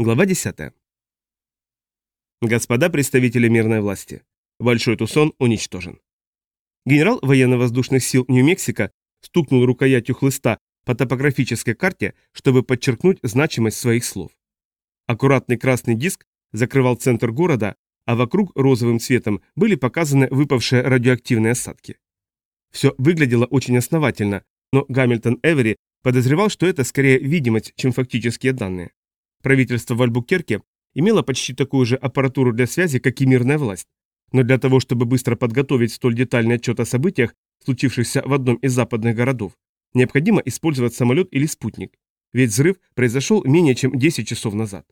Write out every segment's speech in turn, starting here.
Глава 10. Господа представители мирной власти. Большой Тусон уничтожен. Генерал военно-воздушных сил Нью-Мексико стукнул рукоятью хлыста по топографической карте, чтобы подчеркнуть значимость своих слов. Аккуратный красный диск закрывал центр города, а вокруг розовым цветом были показаны выпавшие радиоактивные осадки. Все выглядело очень основательно, но Гамильтон Эвери подозревал, что это скорее видимость, чем фактические данные. Правительство в Альбукерке имело почти такую же аппаратуру для связи, как и мирная власть. Но для того, чтобы быстро подготовить столь детальный отчет о событиях, случившихся в одном из западных городов, необходимо использовать самолет или спутник. Ведь взрыв произошел менее чем 10 часов назад.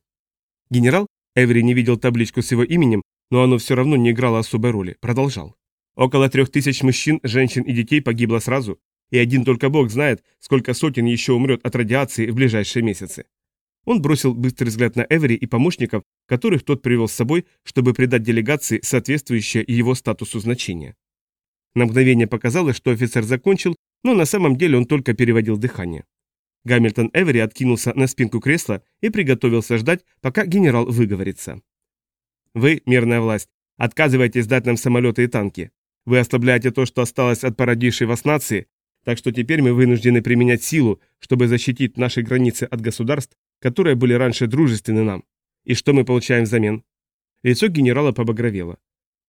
Генерал Эвери не видел табличку с его именем, но оно все равно не играло особой роли. Продолжал. Около трех тысяч мужчин, женщин и детей погибло сразу, и один только Бог знает, сколько сотен еще умрет от радиации в ближайшие месяцы. Он бросил быстрый взгляд на Эвери и помощников, которых тот привел с собой, чтобы придать делегации соответствующее его статусу значение. На мгновение показалось, что офицер закончил, но на самом деле он только переводил дыхание. Гамильтон Эвери откинулся на спинку кресла и приготовился ждать, пока генерал выговорится. «Вы, мирная власть, отказываетесь дать нам самолеты и танки. Вы ослабляете то, что осталось от породившей вас нации, так что теперь мы вынуждены применять силу, чтобы защитить наши границы от государств, которые были раньше дружественны нам. И что мы получаем взамен? Лицо генерала побагровело.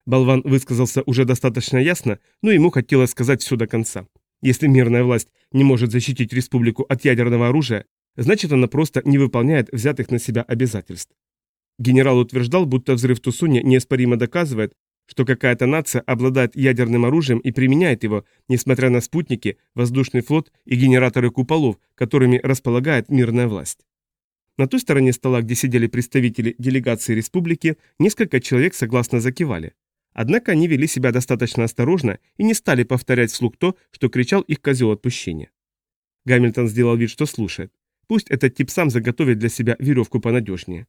Болван высказался уже достаточно ясно, но ему хотелось сказать все до конца. Если мирная власть не может защитить республику от ядерного оружия, значит она просто не выполняет взятых на себя обязательств. Генерал утверждал, будто взрыв Тусуня неоспоримо доказывает, что какая-то нация обладает ядерным оружием и применяет его, несмотря на спутники, воздушный флот и генераторы куполов, которыми располагает мирная власть. На той стороне стола, где сидели представители делегации республики, несколько человек согласно закивали. Однако они вели себя достаточно осторожно и не стали повторять вслух то, что кричал их козел отпущения. Гамильтон сделал вид, что слушает. Пусть этот тип сам заготовит для себя веревку понадежнее.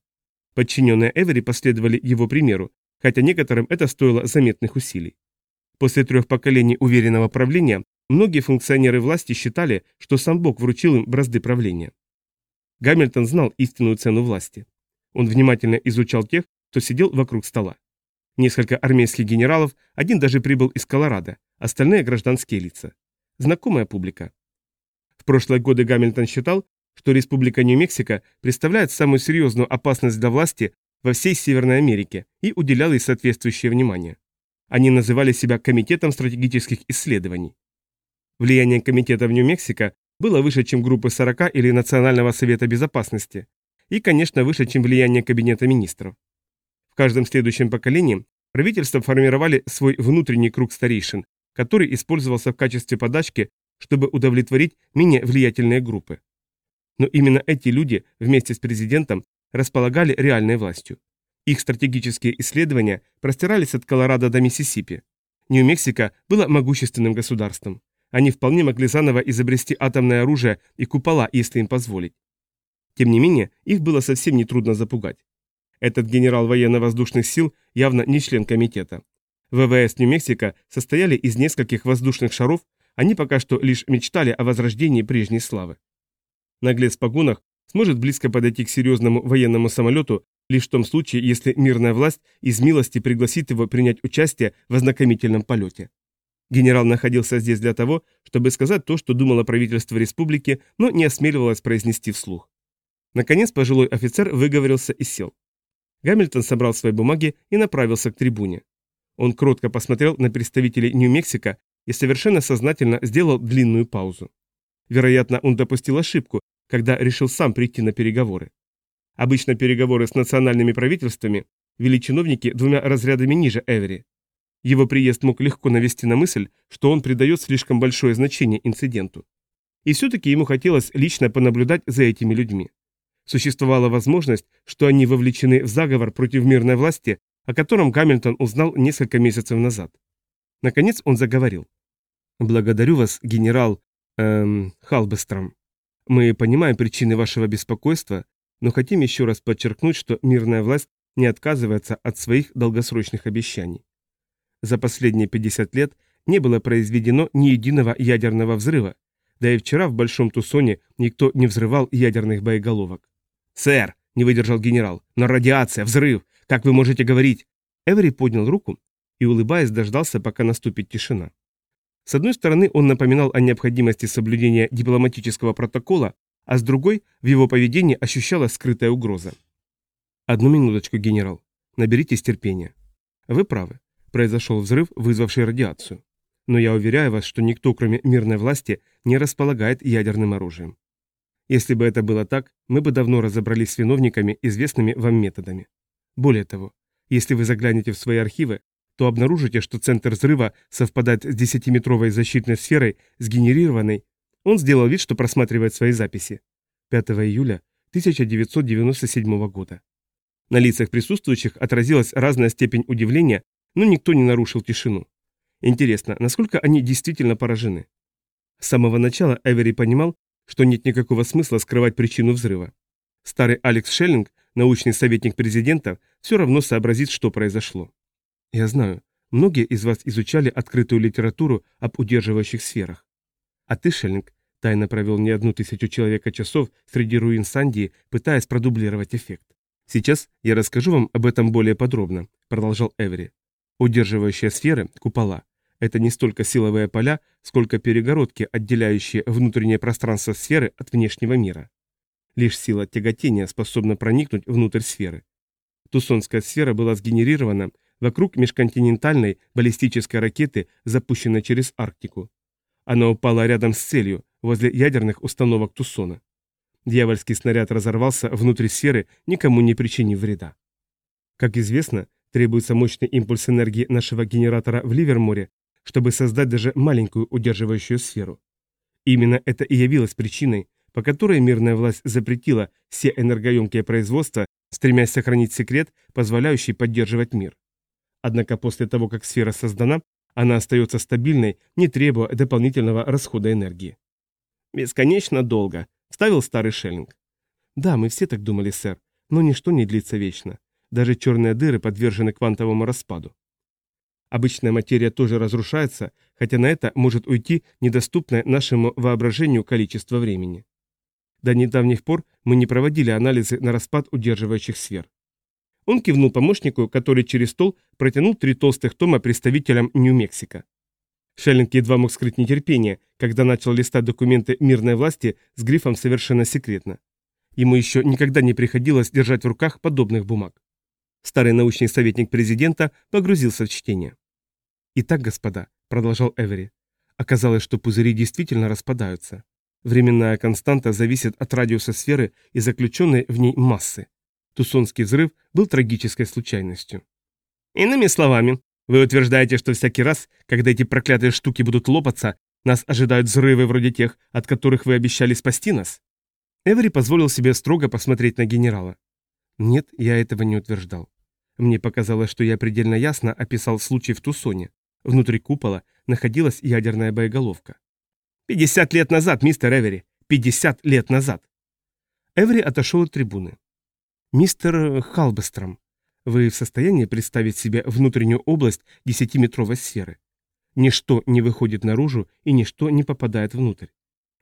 Подчиненные Эвери последовали его примеру, хотя некоторым это стоило заметных усилий. После трех поколений уверенного правления многие функционеры власти считали, что сам Бог вручил им бразды правления. Гамильтон знал истинную цену власти. Он внимательно изучал тех, кто сидел вокруг стола. Несколько армейских генералов, один даже прибыл из Колорадо, остальные гражданские лица. Знакомая публика. В прошлые годы Гамильтон считал, что Республика Нью-Мексико представляет самую серьезную опасность для власти во всей Северной Америке и уделял ей соответствующее внимание. Они называли себя Комитетом стратегических исследований. Влияние комитета в Нью-Мексико было выше, чем группы 40 или Национального совета безопасности, и, конечно, выше, чем влияние Кабинета министров. В каждом следующем поколении правительства формировали свой внутренний круг старейшин, который использовался в качестве подачки, чтобы удовлетворить менее влиятельные группы. Но именно эти люди вместе с президентом располагали реальной властью. Их стратегические исследования простирались от Колорадо до Миссисипи. Нью-Мексико было могущественным государством. Они вполне могли заново изобрести атомное оружие и купола, если им позволить. Тем не менее, их было совсем нетрудно запугать. Этот генерал военно-воздушных сил явно не член комитета. ВВС Нью-Мексико состояли из нескольких воздушных шаров, они пока что лишь мечтали о возрождении прежней славы. Наглец в погонах сможет близко подойти к серьезному военному самолету лишь в том случае, если мирная власть из милости пригласит его принять участие в ознакомительном полете. Генерал находился здесь для того, чтобы сказать то, что думало правительство республики, но не осмеливалось произнести вслух. Наконец пожилой офицер выговорился и сел. Гамильтон собрал свои бумаги и направился к трибуне. Он кротко посмотрел на представителей Нью-Мексико и совершенно сознательно сделал длинную паузу. Вероятно, он допустил ошибку, когда решил сам прийти на переговоры. Обычно переговоры с национальными правительствами вели чиновники двумя разрядами ниже Эвери. Его приезд мог легко навести на мысль, что он придает слишком большое значение инциденту. И все-таки ему хотелось лично понаблюдать за этими людьми. Существовала возможность, что они вовлечены в заговор против мирной власти, о котором Гамильтон узнал несколько месяцев назад. Наконец он заговорил. «Благодарю вас, генерал... Эм, Халбестром. Мы понимаем причины вашего беспокойства, но хотим еще раз подчеркнуть, что мирная власть не отказывается от своих долгосрочных обещаний. За последние 50 лет не было произведено ни единого ядерного взрыва, да и вчера в Большом Тусоне никто не взрывал ядерных боеголовок. «Сэр!» – не выдержал генерал. «Но радиация, взрыв! Как вы можете говорить?» Эвери поднял руку и, улыбаясь, дождался, пока наступит тишина. С одной стороны, он напоминал о необходимости соблюдения дипломатического протокола, а с другой, в его поведении ощущалась скрытая угроза. «Одну минуточку, генерал. Наберитесь терпения. Вы правы. Произошел взрыв, вызвавший радиацию. Но я уверяю вас, что никто, кроме мирной власти, не располагает ядерным оружием. Если бы это было так, мы бы давно разобрались с виновниками, известными вам методами. Более того, если вы заглянете в свои архивы, то обнаружите, что центр взрыва совпадает с 10-метровой защитной сферой, сгенерированной. Он сделал вид, что просматривает свои записи. 5 июля 1997 года. На лицах присутствующих отразилась разная степень удивления, но никто не нарушил тишину. Интересно, насколько они действительно поражены? С самого начала Эвери понимал, что нет никакого смысла скрывать причину взрыва. Старый Алекс Шеллинг, научный советник президента, все равно сообразит, что произошло. Я знаю, многие из вас изучали открытую литературу об удерживающих сферах. А ты, Шеллинг, тайно провел не одну тысячу человека часов среди руин Сандии, пытаясь продублировать эффект. Сейчас я расскажу вам об этом более подробно, продолжал Эвери. Удерживающие сферы, купола, это не столько силовые поля, сколько перегородки, отделяющие внутреннее пространство сферы от внешнего мира. Лишь сила тяготения способна проникнуть внутрь сферы. Тусонская сфера была сгенерирована вокруг межконтинентальной баллистической ракеты, запущенной через Арктику. Она упала рядом с целью, возле ядерных установок Тусона. Дьявольский снаряд разорвался внутри сферы, никому не причинив вреда. Как известно, требуется мощный импульс энергии нашего генератора в Ливерморе, чтобы создать даже маленькую удерживающую сферу. Именно это и явилось причиной, по которой мирная власть запретила все энергоемкие производства, стремясь сохранить секрет, позволяющий поддерживать мир. Однако после того, как сфера создана, она остается стабильной, не требуя дополнительного расхода энергии. «Бесконечно долго», — вставил старый Шеллинг. «Да, мы все так думали, сэр, но ничто не длится вечно. Даже черные дыры подвержены квантовому распаду. Обычная материя тоже разрушается, хотя на это может уйти недоступное нашему воображению количество времени. До недавних пор мы не проводили анализы на распад удерживающих сфер. Он кивнул помощнику, который через стол протянул три толстых тома представителям Нью-Мексико. Шеллинг едва мог скрыть нетерпение, когда начал листать документы мирной власти с грифом «Совершенно секретно». Ему еще никогда не приходилось держать в руках подобных бумаг. Старый научный советник президента погрузился в чтение. «Итак, господа», — продолжал Эвери, — «оказалось, что пузыри действительно распадаются. Временная константа зависит от радиуса сферы и заключенной в ней массы. Тусонский взрыв был трагической случайностью». «Иными словами, вы утверждаете, что всякий раз, когда эти проклятые штуки будут лопаться, нас ожидают взрывы вроде тех, от которых вы обещали спасти нас?» Эвери позволил себе строго посмотреть на генерала. Нет, я этого не утверждал. Мне показалось, что я предельно ясно описал случай в Тусоне. Внутри купола находилась ядерная боеголовка. «Пятьдесят лет назад, мистер Эвери! Пятьдесят лет назад!» Эвери отошел от трибуны. «Мистер Халбестром, вы в состоянии представить себе внутреннюю область десятиметровой сферы? Ничто не выходит наружу и ничто не попадает внутрь.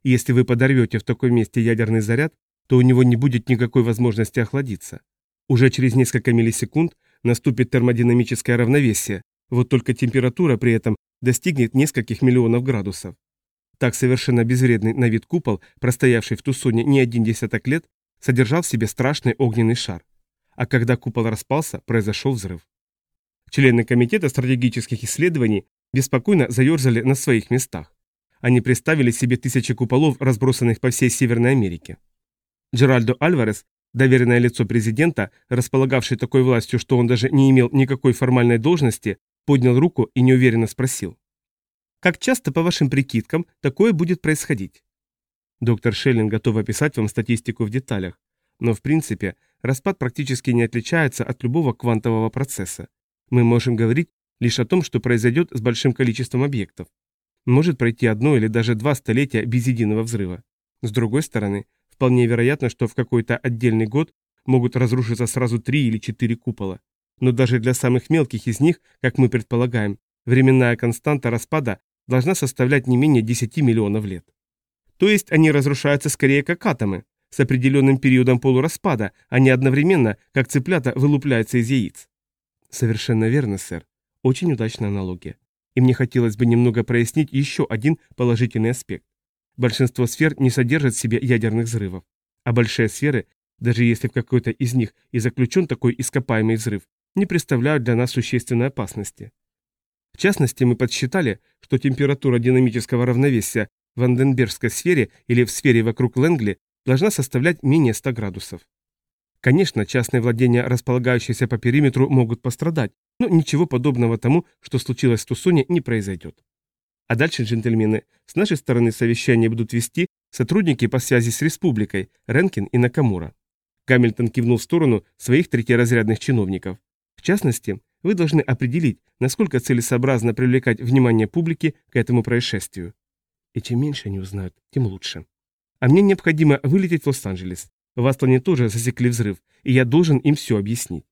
Если вы подорвете в таком месте ядерный заряд, то у него не будет никакой возможности охладиться. Уже через несколько миллисекунд наступит термодинамическое равновесие, вот только температура при этом достигнет нескольких миллионов градусов. Так совершенно безвредный на вид купол, простоявший в Тусоне не один десяток лет, содержал в себе страшный огненный шар. А когда купол распался, произошел взрыв. Члены Комитета стратегических исследований беспокойно заерзали на своих местах. Они представили себе тысячи куполов, разбросанных по всей Северной Америке. Джеральдо Альварес, доверенное лицо президента, располагавший такой властью, что он даже не имел никакой формальной должности, поднял руку и неуверенно спросил. «Как часто, по вашим прикидкам, такое будет происходить?» Доктор Шеллинг готов описать вам статистику в деталях, но в принципе распад практически не отличается от любого квантового процесса. Мы можем говорить лишь о том, что произойдет с большим количеством объектов. Может пройти одно или даже два столетия без единого взрыва. С другой стороны, Вполне вероятно, что в какой-то отдельный год могут разрушиться сразу три или четыре купола. Но даже для самых мелких из них, как мы предполагаем, временная константа распада должна составлять не менее 10 миллионов лет. То есть они разрушаются скорее как атомы, с определенным периодом полураспада, а не одновременно, как цыплята вылупляются из яиц. Совершенно верно, сэр. Очень удачная аналогия. И мне хотелось бы немного прояснить еще один положительный аспект. Большинство сфер не содержат в себе ядерных взрывов, а большие сферы, даже если в какой-то из них и заключен такой ископаемый взрыв, не представляют для нас существенной опасности. В частности, мы подсчитали, что температура динамического равновесия в Анденбергской сфере или в сфере вокруг Лэнгли должна составлять менее 100 градусов. Конечно, частные владения, располагающиеся по периметру, могут пострадать, но ничего подобного тому, что случилось в Тусоне, не произойдет. А дальше, джентльмены, с нашей стороны совещание будут вести сотрудники по связи с республикой, Ренкин и Накамура. Гамильтон кивнул в сторону своих третьеразрядных чиновников. В частности, вы должны определить, насколько целесообразно привлекать внимание публики к этому происшествию. И чем меньше они узнают, тем лучше. А мне необходимо вылететь в Лос-Анджелес. В Астоне тоже засекли взрыв, и я должен им все объяснить.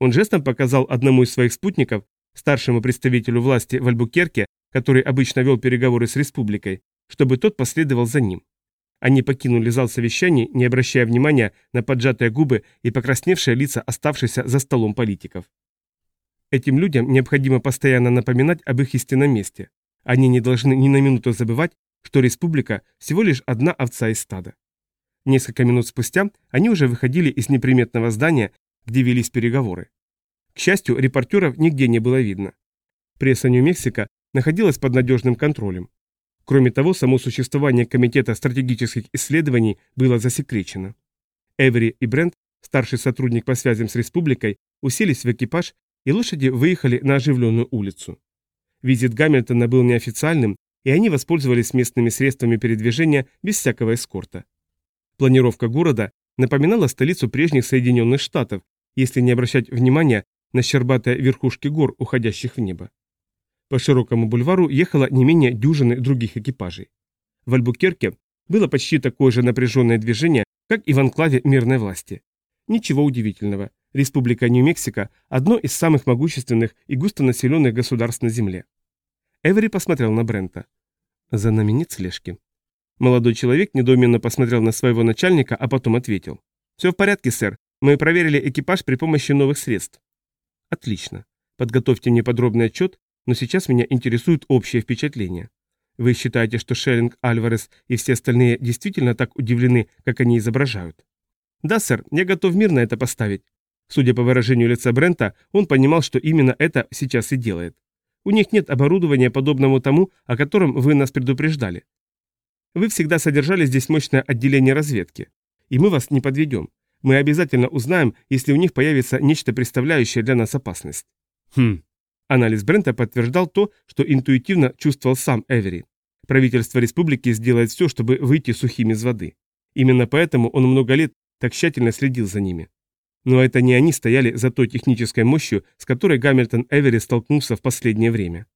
Он жестом показал одному из своих спутников, старшему представителю власти в Альбукерке, который обычно вел переговоры с республикой, чтобы тот последовал за ним. Они покинули зал совещаний, не обращая внимания на поджатые губы и покрасневшие лица оставшихся за столом политиков. Этим людям необходимо постоянно напоминать об их истинном месте. Они не должны ни на минуту забывать, что республика всего лишь одна овца из стада. Несколько минут спустя они уже выходили из неприметного здания, где велись переговоры. К счастью, репортеров нигде не было видно. Пресса Нью-Мексико находилась под надежным контролем. Кроме того, само существование Комитета стратегических исследований было засекречено. Эвери и Брент, старший сотрудник по связям с республикой, уселись в экипаж, и лошади выехали на оживленную улицу. Визит Гамильтона был неофициальным, и они воспользовались местными средствами передвижения без всякого эскорта. Планировка города напоминала столицу прежних Соединенных Штатов, если не обращать внимания на щербатые верхушки гор, уходящих в небо. По широкому бульвару ехало не менее дюжины других экипажей. В Альбукерке было почти такое же напряженное движение, как и в анклаве мирной власти. Ничего удивительного. Республика Нью-Мексико – одно из самых могущественных и густонаселенных государств на Земле. Эвери посмотрел на Брента. За нами нет слежки. Молодой человек недоуменно посмотрел на своего начальника, а потом ответил. «Все в порядке, сэр. Мы проверили экипаж при помощи новых средств». «Отлично. Подготовьте мне подробный отчет но сейчас меня интересует общее впечатление. Вы считаете, что Шеллинг, Альварес и все остальные действительно так удивлены, как они изображают? Да, сэр, я готов мир на это поставить. Судя по выражению лица Брента, он понимал, что именно это сейчас и делает. У них нет оборудования, подобному тому, о котором вы нас предупреждали. Вы всегда содержали здесь мощное отделение разведки. И мы вас не подведем. Мы обязательно узнаем, если у них появится нечто представляющее для нас опасность. Хм, Анализ Брента подтверждал то, что интуитивно чувствовал сам Эвери. Правительство республики сделает все, чтобы выйти сухими из воды. Именно поэтому он много лет так тщательно следил за ними. Но это не они стояли за той технической мощью, с которой Гамильтон Эвери столкнулся в последнее время.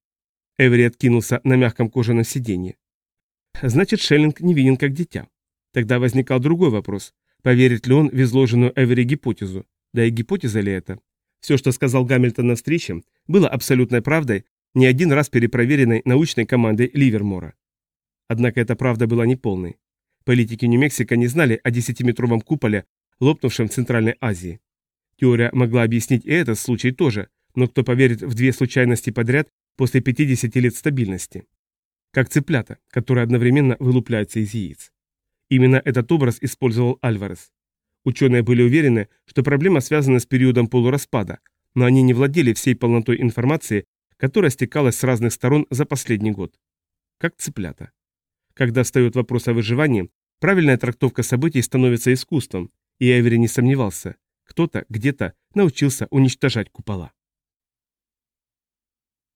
Эвери откинулся на мягком кожаном сиденье. Значит, Шеллинг не виден как дитя. Тогда возникал другой вопрос. Поверит ли он в изложенную Эвери гипотезу? Да и гипотеза ли это? Все, что сказал Гамильтон на встрече, было абсолютной правдой, не один раз перепроверенной научной командой Ливермора. Однако эта правда была неполной. Политики Нью-Мексико не знали о десятиметровом куполе, лопнувшем в Центральной Азии. Теория могла объяснить и этот случай тоже, но кто поверит в две случайности подряд после 50 лет стабильности? Как цыплята, которые одновременно вылупляются из яиц. Именно этот образ использовал Альварес. Ученые были уверены, что проблема связана с периодом полураспада, но они не владели всей полнотой информации, которая стекалась с разных сторон за последний год. Как цыплята. Когда встает вопрос о выживании, правильная трактовка событий становится искусством, и Эвери не сомневался, кто-то где-то научился уничтожать купола.